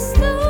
the.